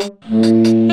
Mm-hmm.